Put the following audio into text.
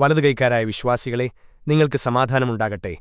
വലതുകൈക്കാരായ വിശ്വാസികളെ നിങ്ങൾക്ക് സമാധാനമുണ്ടാകട്ടെ.